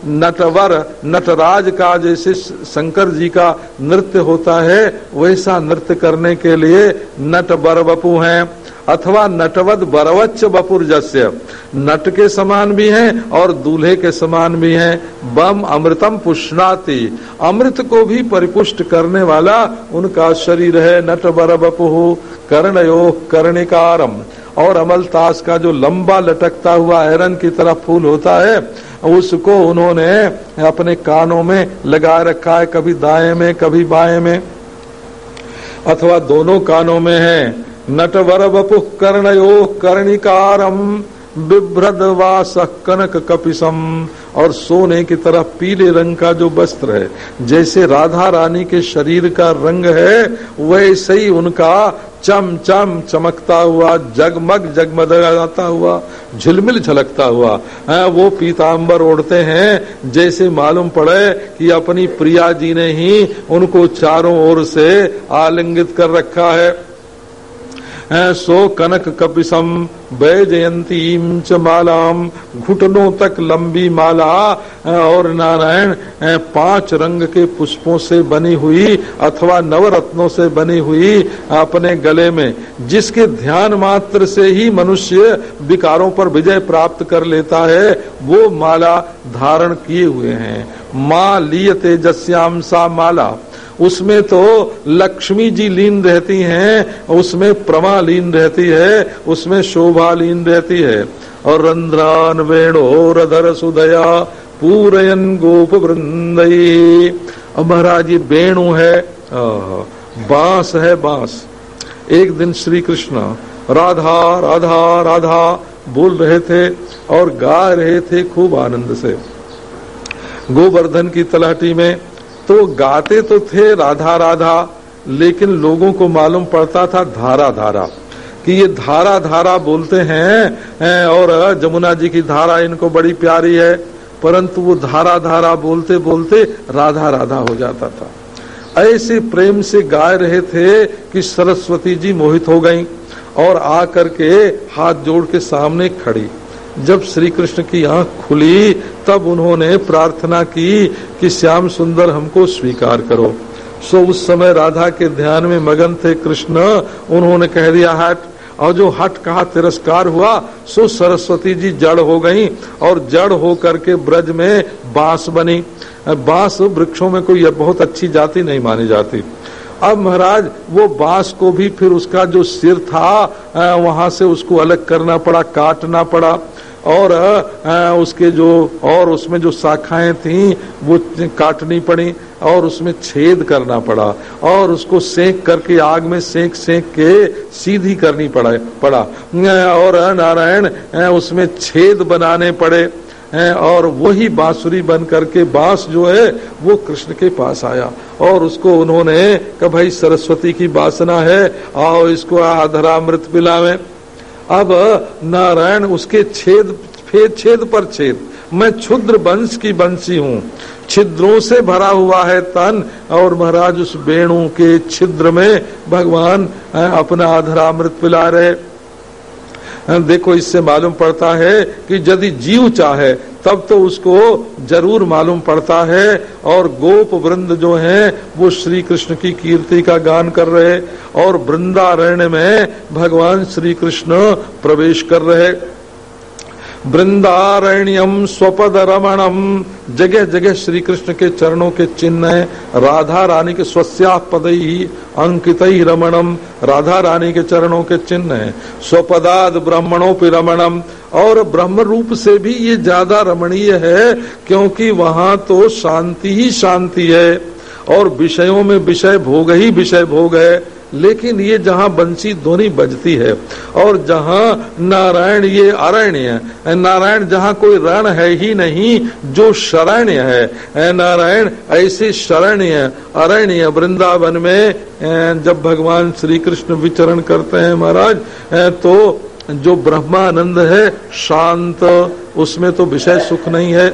नटवर, नटराज का जैसे शंकर जी का नृत्य होता है, वैसा नृत्य करने के लिए नटवर बपू हैं। अथवा नटवद बरवच्च बपुर जस्य नट के समान भी हैं और दूल्हे के समान भी हैं। बम अमृतम पुष्णाति। अमृत को भी परिपुष्ट करने वाला उनका शरीर है नट बर बपु। कर्णयो कर्णिकारम। और अमलतास का जो लंबा लटकता हुआ ऐरन की तरह फूल होता है, उसको उन्होंने अपने कानों में लगा रखा है, कभी दाएँ में, कभी बाएँ में। अथवा दोनों कानों में है। नटवर बपु कर्णयो कर्णिकारम बिभ्रद वास कनक कपिसम और सोने की तरह पीले रंग का जो वस्त्र है, जैसे राधा रानी के शरीर का रंग है, वैसे ही उनका चम चम चमकता हुआ, जगमग जगमगाता हुआ, झिलमिल झलकता हुआ, है, वो पीताम्बर ओढ़ते हैं, जैसे मालूम पड़े कि अपनी प्रिया जी ने ही उनको चारों ओर से आलिंगित कर रखा है। सो कनक कपिसम वैजयंतीम मालाम घुटनों तक लंबी माला और नारायण पाँच रंग के पुष्पों से बनी हुई अथवा नवरत्नों से बनी हुई अपने गले में, जिसके ध्यान मात्र से ही मनुष्य विकारों पर विजय प्राप्त कर लेता है, वो माला धारण किए हुए हैं। माँ लिय तेजस्याम सा माला। उसमें तो लक्ष्मी जी लीन रहती हैं, उसमें प्रमा लीन रहती है, उसमें शोभा लीन रहती है। और रंध्रान वेणो रधर सुदया पूरयन गोप वृंद महाराज ये वेणु है बाँस है बाँस। एक दिन श्री कृष्ण राधा राधा राधा बोल रहे थे और गा रहे थे खूब आनंद से। गोवर्धन की तलाटी में तो गाते तो थे राधा राधा, लेकिन लोगों को मालूम पड़ता था धारा धारा, कि ये धारा धारा बोलते हैं और जमुना जी की धारा इनको बड़ी प्यारी है, परंतु वो धारा धारा बोलते बोलते राधा राधा हो जाता था। ऐसे प्रेम से गाय रहे थे कि सरस्वती जी मोहित हो गईं, और आ करके हाथ जोड़ के सामने खड़ी। जब श्री कृष्ण की आँख खुली, तब उन्होंने प्रार्थना की कि श्याम सुंदर हमको स्वीकार करो। सो उस समय राधा के ध्यान में मगन थे कृष्ण। उन्होंने कह दिया, हट। और जो हट कहा तिरस्कार हुआ, सो सरस्वती जी जड़ हो गई और जड़ हो करके ब्रज में बाँस बनी। बाँस वृक्षों में कोई बहुत अच्छी जाति नहीं मानी जाती। अब महाराज, वो बाँस को भी फिर उसका जो सिर था वहाँ से उसको अलग करना पड़ा, काटना पड़ा। और उसके जो, और उसमें जो शाखाएँ थी, वो काटनी पड़ी और उसमें छेद करना पड़ा और उसको सेक करके आग में सेक सेक के सीधी करनी पड़ा पड़ा। और नारायण उसमें छेद बनाने पड़े और वही बांसुरी बन करके बाँस जो है, वो कृष्ण के पास आया और उसको उन्होंने कहा, भाई सरस्वती की बासना है, आओ इसको आधरा आधरामृत पिलावे। अब नारायण उसके छेद छेद पर छेद। मैं क्षुद्र वंश की बंसी हूँ। छिद्रों से भरा हुआ है तन और महाराज उस वेणु के छिद्र में भगवान अपना आधरा अमृत पिला रहे। देखो इससे मालूम पड़ता है कि यदि जीव चाहे तब तो उसको ज़रूर मालूम पड़ता है और गोप वृंद जो हैं, वो श्री कृष्ण की कीर्ति का गान कर रहे और वृंदारण्य में भगवान श्री कृष्ण प्रवेश कर रहे। वृंदारण्यम स्वपद रमणम जगह जगह श्री कृष्ण के चरणों के चिन्ह है। राधा रानी के स्वस्या पद ही अंकित ही रमणम। राधा रानी के चरणों के चिन्ह है। स्वपदाद ब्राह्मणों पर रमणम। और ब्रह्म रूप से भी ये ज़्यादा रमणीय है, क्योंकि वहाँ तो शांति ही शांति है। और विषयों में विषय भोग ही विषय भोग है। लेकिन ये जहाँ बंसी ध्वनि बजती है और जहाँ नारायण ये अरण्य है नारायण जहाँ कोई रण है ही नहीं, जो शरण्य है नारायण ऐसे शरण्य, अरण्य वृंदावन में जब भगवान श्री कृष्ण विचरण करते हैं महाराज तो जो ब्रह्मानंद है शांत, उसमें तो विषय सुख नहीं है।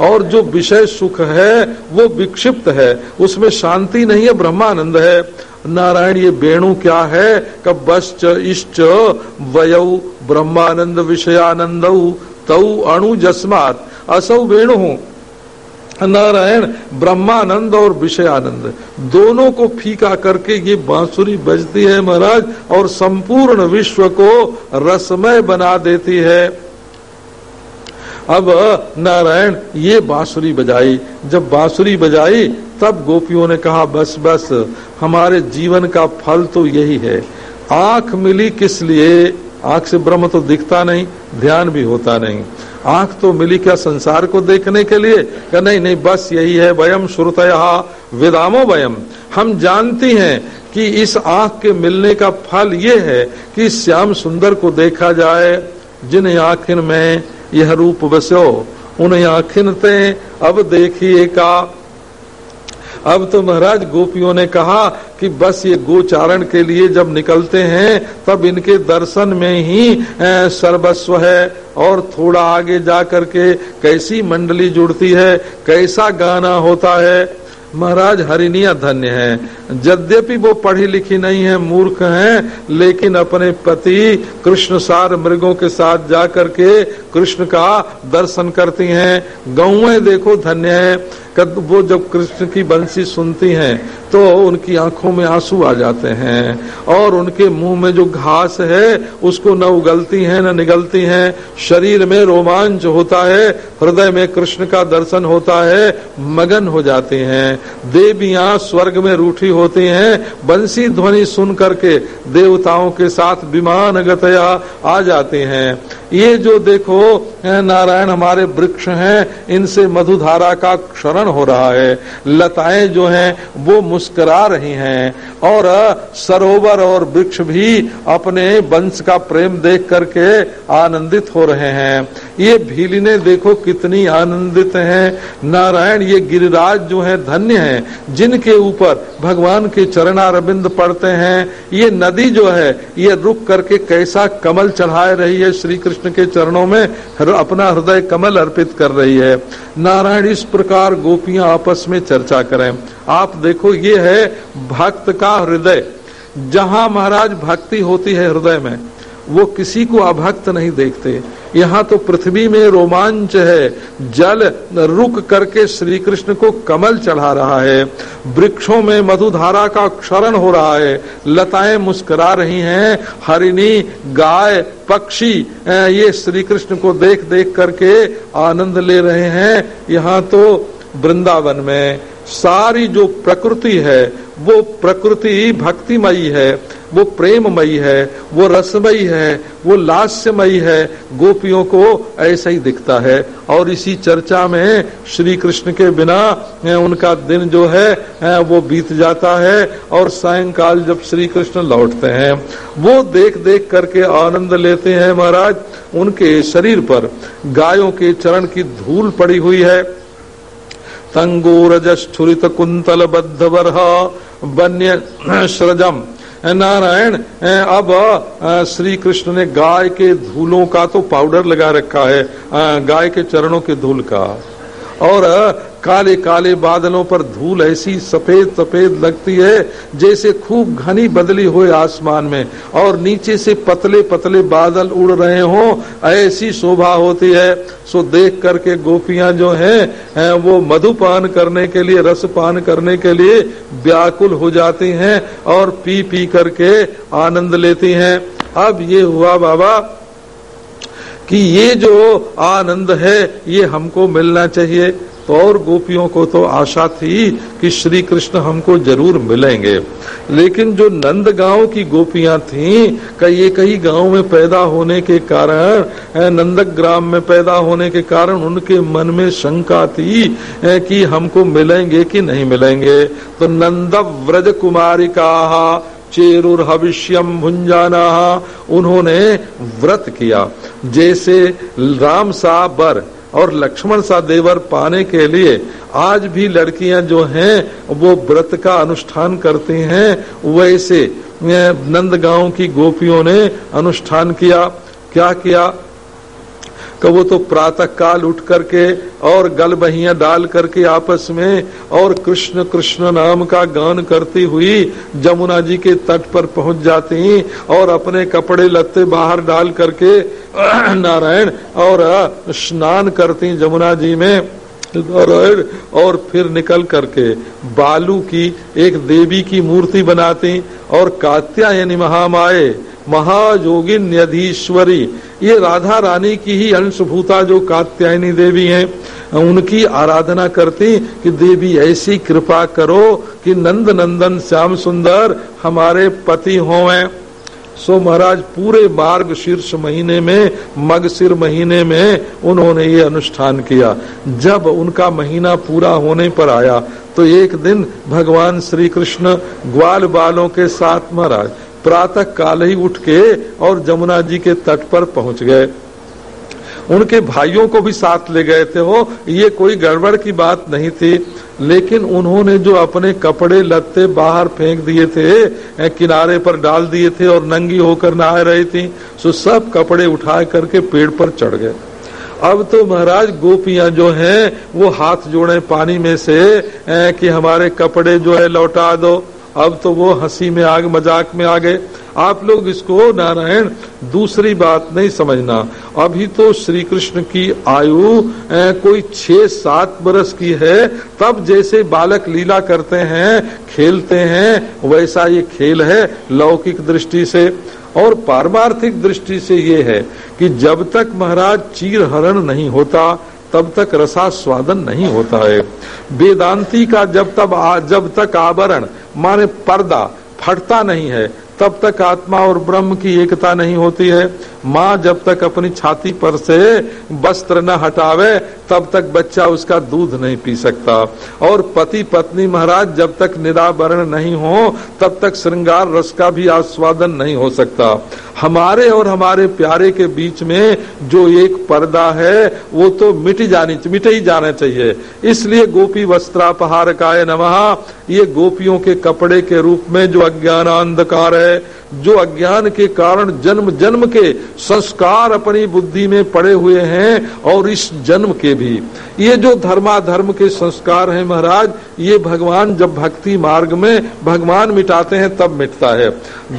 और जो विषय सुख है, वो विक्षिप्त है। उसमें शांति नहीं है, ब्रह्मानंद है। नारायण, ये वेणु क्या है? कब बश्च इष्ट वयौ, ब्रह्मानंद विषयानंद तऊ अणु जस्मात। असौ वेणु। नारायण, ब्रह्मानंद और विषयानंद। दोनों को फीका करके ये बांसुरी बजती है महाराज, और संपूर्ण विश्व को रसमय बना देती है। अब नारायण, ये बांसुरी बजाई। जब बांसुरी बजाई, तब गोपियों ने कहा, बस बस, हमारे जीवन का फल तो यही है। आँख मिली किस लिए? आँख से ब्रह्म तो दिखता नहीं, ध्यान भी होता नहीं। आँख तो मिली क्या संसार को देखने के लिए? क्या नहीं नहीं, बस यही है, वयम श्रुतया, वेदामो वयम। हम जानती हैं कि इस आँख के मिलने का फल ये है कि श्याम सुंदर को देखा जाए, जिन आखिर में यह रूप बसो उन आखिन ते अब देखिए का अब तो महाराज गोपियों ने कहा कि बस ये गोचारण के लिए जब निकलते हैं, तब इनके दर्शन में ही सर्वस्व है। और थोड़ा आगे जा करके कैसी मंडली जुड़ती है, कैसा गाना होता है। महाराज हरिणिया धन्य है। यद्यपि वो पढ़ी लिखी नहीं है, मूर्ख हैं, लेकिन अपने पति कृष्ण सार मृगों के साथ जा करके कृष्ण का दर्शन करती हैं। गौ देखो धन्य है। वो जब कृष्ण की बंसी सुनती हैं तो उनकी आँखों में आँसू आ जाते हैं और उनके मुँह में जो घास है, उसको न उगलती हैं, न निगलती हैं। शरीर में रोमांच होता है, हृदय में कृष्ण का दर्शन होता है, मगन हो जाते हैं। देवियाँ स्वर्ग में रूठी होती हैं। बंसी ध्वनि सुन करके देवताओं के साथ विमान गतया आ जाते हैं। ये जो देखो नारायण हमारे वृक्ष हैं, इनसे मधुधारा का क्षरण हो रहा है। लताएँ जो हैं, वो मुस्कुरा रही हैं। और सरोवर और वृक्ष भी अपने वंश का प्रेम देख करके आनंदित हो रहे हैं। ये भीलिने देखो कितनी आनंदित हैं। नारायण, ये गिरिराज जो है, धन्य हैं। जिनके ऊपर भगवान के चरणारविंद पड़ते हैं। ये नदी जो है, ये रुक करके कैसा कमल चढ़ाए रही है श्री कृष्ण के चरणों में अपना हृदय कमल अर्पित कर रही है। नारायण, इस प्रकार गोपियाँ आपस में चर्चा करें। आप देखो, ये है भक्त का हृदय। जहाँ महाराज भक्ति होती है हृदय में, वो किसी को अभक्त नहीं देखते। यहाँ तो पृथ्वी में रोमांच है। जल रुक करके श्री कृष्ण को कमल चढ़ा रहा है। वृक्षों में मधुधारा का क्षरण हो रहा है। लताएँ मुस्कुरा रही हैं। हरिणी, गाय, पक्षी ये श्री कृष्ण को देख देख करके आनंद ले रहे हैं। यहाँ तो वृंदावन में सारी जो प्रकृति है, वो प्रकृति भक्तिमयी है, वो प्रेममयी है, वो रसमयी है, वो लास्यमयी है, गोपियों को ऐसा ही दिखता है। और इसी चर्चा में श्री कृष्ण के बिना उनका दिन जो है वो बीत जाता है। और सायंकाल जब श्री कृष्ण लौटते हैं, वो देख देख करके आनंद लेते हैं महाराज। उनके शरीर पर गायों के चरण की धूल पड़ी हुई है। तंगोरजस्फुरित कुंतल बद्ध बरहा बन्य सृजम नारायण अब श्री कृष्ण ने गाय के धूलों का तो पाउडर लगा रखा है गाय के चरणों के धूल का। और काले काले बादलों पर धूल ऐसी सफ़ेद सफ़ेद लगती है, जैसे खूब घनी बदली हो आसमान में, और नीचे से पतले पतले बादल उड़ रहे हो, ऐसी शोभा होती है। सो देख करके गोपियाँ जो हैं वो मधुपान करने के लिए रस पान करने के लिए व्याकुल हो जाती हैं, और पी पी करके आनंद लेती हैं। अब ये हुआ बाबा कि ये जो आनंद है, ये हमको मिलना चाहिए। तो और गोपियों को तो आशा थी कि श्री कृष्ण हमको ज़रूर मिलेंगे। लेकिन जो नंद गाँव की गोपियाँ थीं कई कई गाँव में पैदा होने के कारण नंदक ग्राम में पैदा होने के कारण उनके मन में शंका थी कि हमको मिलेंगे कि नहीं मिलेंगे। तो नंद व्रज कुमारिका, चेरुर हविष्यम भुंजाना उन्होंने व्रत किया। जैसे राम सा बर और लक्ष्मण सा देवर पाने के लिए आज भी लड़कियाँ जो हैं, वो व्रत का अनुष्ठान करती हैं। वैसे नंदगांव की गोपियों ने अनुष्ठान किया, क्या किया? कि वो तो प्रातः काल उठ करके और गल बहिया डाल करके आपस में और कृष्ण कृष्ण नाम का गान करती हुई जमुना जी के तट पर पहुँच जाती और अपने कपड़े लत्ते बाहर डाल करके नारायण और स्नान करती जमुना जी में। और, फिर निकल करके बालू की एक देवी की मूर्ति बनाती और कात्यायनी महामाए महायोगिन यधीश्वरी ये राधा रानी की ही अंशभूता जो कात्यायनी देवी हैं, उनकी आराधना करती कि देवी ऐसी कृपा करो कि नंद नंदन श्याम सुंदर हमारे पति होवें। सो महाराज, पूरे मार्ग शीर्ष महीने में मगसिर महीने में उन्होंने ये अनुष्ठान किया। जब उनका महीना पूरा होने पर आया तो एक दिन भगवान श्री कृष्ण ग्वाल बालों के साथ महाराज प्रातः काल ही उठ के और जमुना जी के तट पर पहुँच गए। उनके भाइयों को भी साथ ले गए थे वो। ये कोई गड़बड़ की बात नहीं थी, लेकिन उन्होंने जो अपने कपड़े, लत्ते बाहर फेंक दिए थे किनारे पर डाल दिए थे और नंगी होकर नहा रही थी, सो सब कपड़े उठा करके पेड़ पर चढ़ गए। अब तो महाराज गोपियाँ जो हैं, वो हाथ जोड़े पानी में से कि हमारे कपड़े जो है लौटा दो। अब तो वो हँसी में आग, मज़ाक में आ गए। आप लोग इसको नारायण, दूसरी बात नहीं समझना। अभी तो श्री कृष्ण की आयु कोई छह सात बरस की है। तब जैसे बालक लीला करते हैं, खेलते हैं, वैसा ये खेल है लौकिक दृष्टि से। और पारमार्थिक दृष्टि से ये है कि जब तक महाराज चीर हरण नहीं होता तब तक रसा स्वादन नहीं होता है। वेदांती का जब तब आ, जब तक आवरण माने पर्दा फटता नहीं है। तब तक आत्मा और ब्रह्म की एकता नहीं होती है। माँ जब तक अपनी छाती पर से वस्त्र न हटावे, तब तक बच्चा उसका दूध नहीं पी सकता। और पति पत्नी महाराज जब तक निरावरण नहीं हो, तब तक श्रृंगार रस का भी आस्वादन नहीं हो सकता। हमारे और हमारे प्यारे के बीच में जो एक पर्दा है, वो तो मिट जानी, मिट ही जाना चाहिए। इसलिए गोपी वस्त्रापहार काय नमः, ये गोपियों के कपड़े के रूप में जो अज्ञान अंधकार है जो अज्ञान के कारण जन्म जन्म के संस्कार अपनी बुद्धि में पड़े हुए हैं और इस जन्म के भी। ये जो धर्माधर्म के संस्कार हैं महाराज, ये भगवान जब भक्ति मार्ग में, भगवान मिटाते हैं तब मिटता है।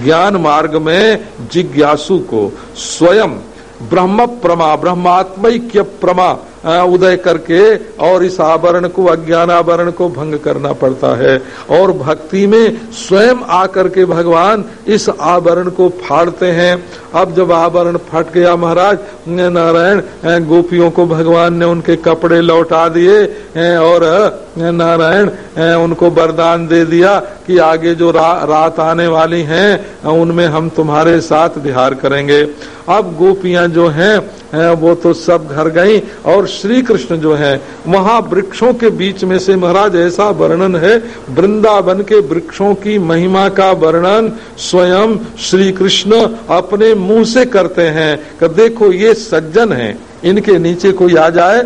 ज्ञान मार्ग में जिज्ञासु को स्वयं ब्रह्म प्रमा, ब्रह्मात्मक्य प्रमा उदय करके और इस आवरण को अज्ञान आवरण को भंग करना पड़ता है। और भक्ति में स्वयं आकर के भगवान इस आवरण को फाड़ते हैं। अब जब आवरण फट गया महाराज नारायण गोपियों को भगवान ने उनके कपड़े लौटा दिए और नारायण उनको वरदान दे दिया कि आगे जो रा, रात आने वाली हैं उनमें हम तुम्हारे साथ विहार करेंगे। अब गोपियाँ जो हैं वो तो सब घर गई और श्री कृष्ण जो है वहाँ वृक्षों के बीच में से महाराज ऐसा वर्णन है, वृंदावन के वृक्षों की महिमा का वर्णन स्वयं श्री कृष्ण अपने मुँह से करते हैं, कि देखो ये सज्जन है, इनके नीचे कोई आ जाए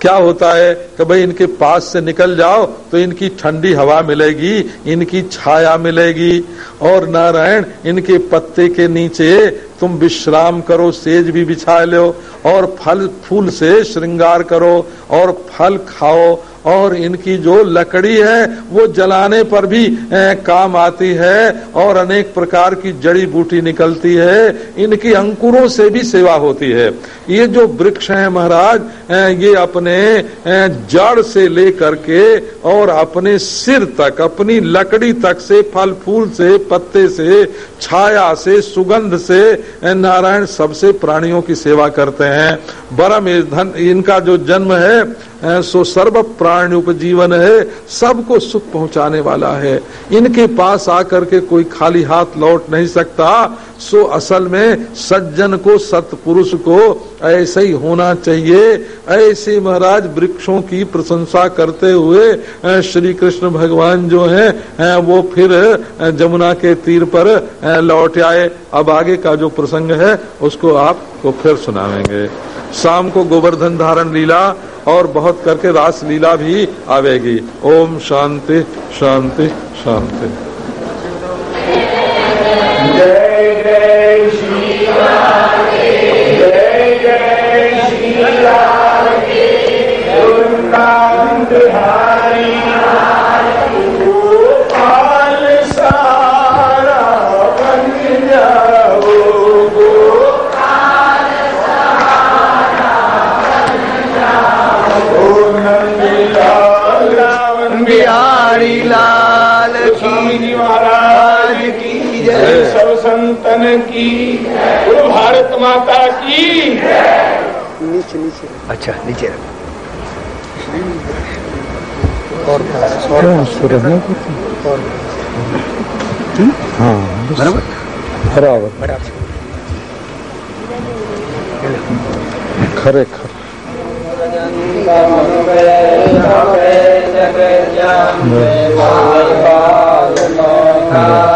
क्या होता है कि भाई इनके पास से निकल जाओ तो इनकी ठंडी हवा मिलेगी, इनकी छाया मिलेगी। और नारायण, इनके पत्ते के नीचे तुम विश्राम करो, सेज भी बिछा लो और फल, फूल से श्रृंगार करो और फल खाओ और इनकी जो लकड़ी है, वो जलाने पर भी काम आती है और अनेक प्रकार की जड़ी बूटी निकलती है। इनकी अंकुरों से भी सेवा होती है। ये जो वृक्ष है महाराज ये अपने जड़ से लेकर के और अपने सिर तक, अपनी लकड़ी तक से, फल फूल से, पत्ते से, छाया से, सुगंध से नारायण सबसे प्राणियों की सेवा करते हैं। बरम धन, इनका जो जन्म है सो सर्व प्राणी उपजीवन है, सबको सुख पहुँचाने वाला है। इनके पास आकर के कोई खाली हाथ लौट नहीं सकता, सो असल में सज्जन को, सतपुरुष को ऐसे ही होना चाहिए। ऐसे महाराज, वृक्षों की प्रशंसा करते हुए श्री कृष्ण भगवान जो है वो फिर जमुना के तीर पर लौट आए। अब आगे का जो प्रसंग है, उसको आपको फिर सुनावेंगे। शाम को गोवर्धन धारण लीला और बहुत करके रास लीला भी आवेगी। ओम शांति शांति शांति। जय जय श्री जय जय श्री सब संतन की। गुरु भारत माता की। नीचे नीचे। अच्छा नीचे रखो। बराबर बराबर। बराबर। खरेखर। यस्वानुभावमखिला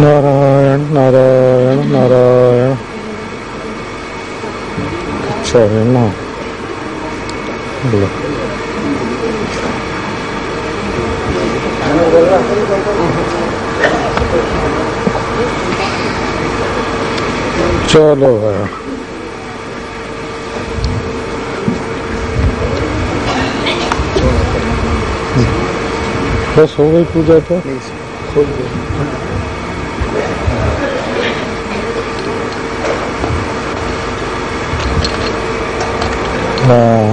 नारायण नारायण नारायण। अच्छा ना बोलो। चलो भाई। बस हो गई पूजा तो? हाँ।